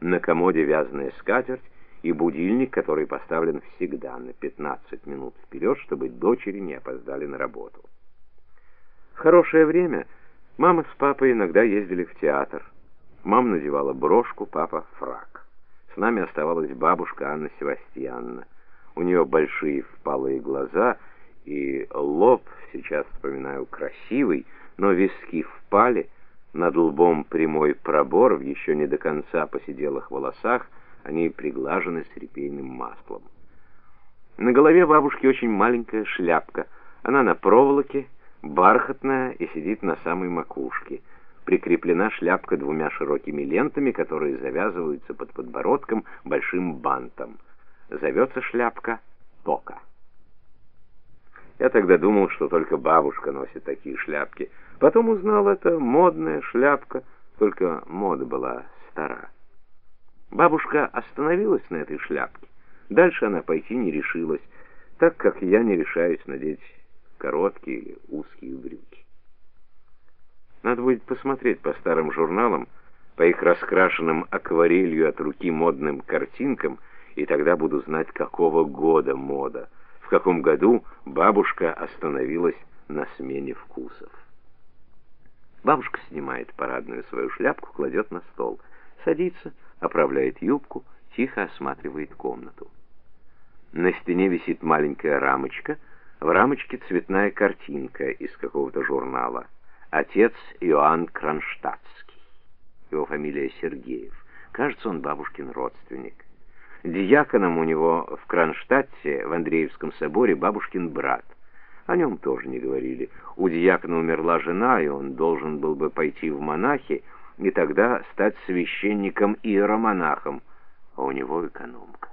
На комоде вязаная скатерть и будильник, который поставлен всегда на 15 минут вперед, чтобы дочери не опоздали на работу. В хорошее время мама с папой иногда ездили в театр. Мама надевала брошку, папа фрак. С нами оставалась бабушка Анна Севастьяновна. У нее большие впалые глаза и лоб, сейчас вспоминаю, красивый, но виски впали, над лбом прямой пробор в еще не до конца посиделых волосах, они приглажены с маслом. На голове бабушки очень маленькая шляпка. Она на проволоке, бархатная и сидит на самой макушке. Прикреплена шляпка двумя широкими лентами, которые завязываются под подбородком большим бантом. Зовется шляпка тока. Я тогда думал, что только бабушка носит такие шляпки. Потом узнал, это модная шляпка, только мода была стара. Бабушка остановилась на этой шляпке. Дальше она пойти не решилась, так как я не решаюсь надеть короткие или узкие брюки. Надо будет посмотреть по старым журналам, по их раскрашенным акварелью от руки модным картинкам, и тогда буду знать, какого года мода, в каком году бабушка остановилась на смене вкусов. Бабушка снимает парадную свою шляпку, кладет на стол, садится, оправляет юбку, тихо осматривает комнату. На стене висит маленькая рамочка, в рамочке цветная картинка из какого-то журнала. Отец Иоанн Кронштадтский. Его фамилия Сергеев. Кажется, он бабушкин родственник. Диаконом у него в Кронштадте, в Андреевском соборе, бабушкин брат. О нем тоже не говорили. У диакона умерла жена, и он должен был бы пойти в монахи, и тогда стать священником-иеромонахом, а у него экономка.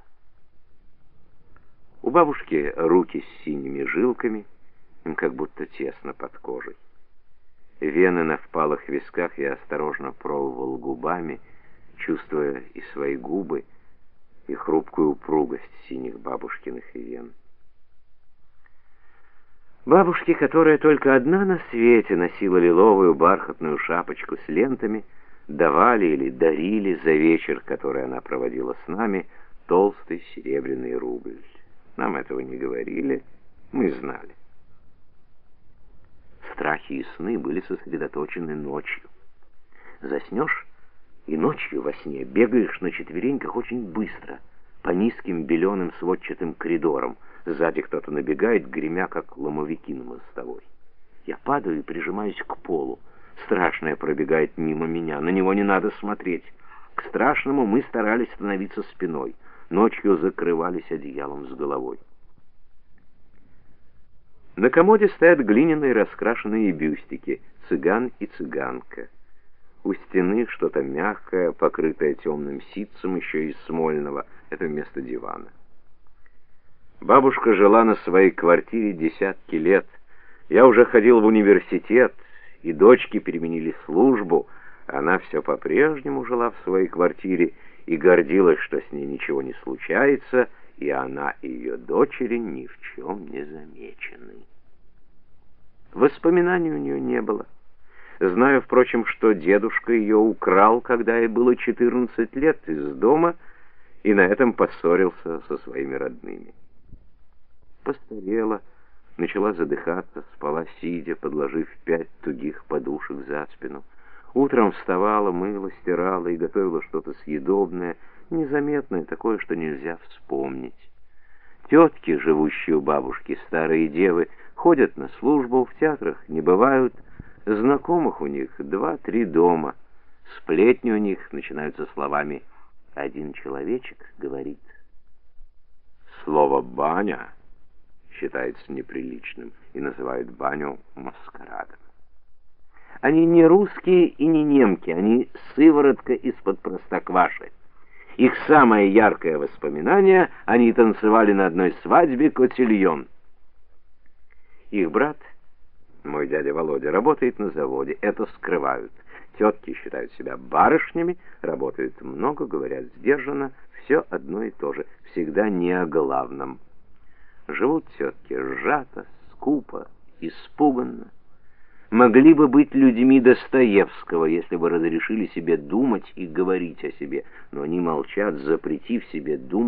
У бабушки руки с синими жилками, им как будто тесно под кожей. Вены на впалых висках я осторожно пробовал губами, чувствуя и свои губы, и хрупкую упругость синих бабушкиных вен. Бабушке, которая только одна на свете носила лиловую бархатную шапочку с лентами, давали или дарили за вечер, который она проводила с нами, толстый серебряный рубль. Нам этого не говорили, мы знали. Страхи и сны были сосредоточены ночью. Заснешь, и ночью во сне бегаешь на четвереньках очень быстро, по низким беленым сводчатым коридорам, Сзади кто-то набегает, гремя, как ломовики на мостовой. Я падаю и прижимаюсь к полу. Страшное пробегает мимо меня, на него не надо смотреть. К страшному мы старались становиться спиной. Ночью закрывались одеялом с головой. На комоде стоят глиняные раскрашенные бюстики, цыган и цыганка. У стены что-то мягкое, покрытое темным ситцем, еще из смольного. Это вместо дивана. Бабушка жила на своей квартире десятки лет. Я уже ходил в университет, и дочки переменили службу. Она все по-прежнему жила в своей квартире и гордилась, что с ней ничего не случается, и она и ее дочери ни в чем не замечены. Воспоминаний у нее не было. Знаю, впрочем, что дедушка ее украл, когда ей было 14 лет, из дома, и на этом поссорился со своими родными постарела, начала задыхаться, спала сидя, подложив пять тугих подушек за спину. Утром вставала, мыла, стирала и готовила что-то съедобное, незаметное, такое, что нельзя вспомнить. Тетки, живущие у бабушки, старые девы, ходят на службу, в театрах не бывают, знакомых у них два-три дома. Сплетни у них начинаются словами «один человечек говорит». Слово «баня» считается неприличным и называют баню маскарадом. Они не русские и не немки, они сыворотка из-под простокваши. Их самое яркое воспоминание — они танцевали на одной свадьбе котельон. Их брат, мой дядя Володя, работает на заводе, это скрывают. Тетки считают себя барышнями, работают много, говорят сдержанно, все одно и то же, всегда не о главном — Живут тетки сжато, скупо, испуганно. могли бы быть людьми Достоевского, если бы разрешили себе думать и говорить о себе, но они молчат, запретив себе думать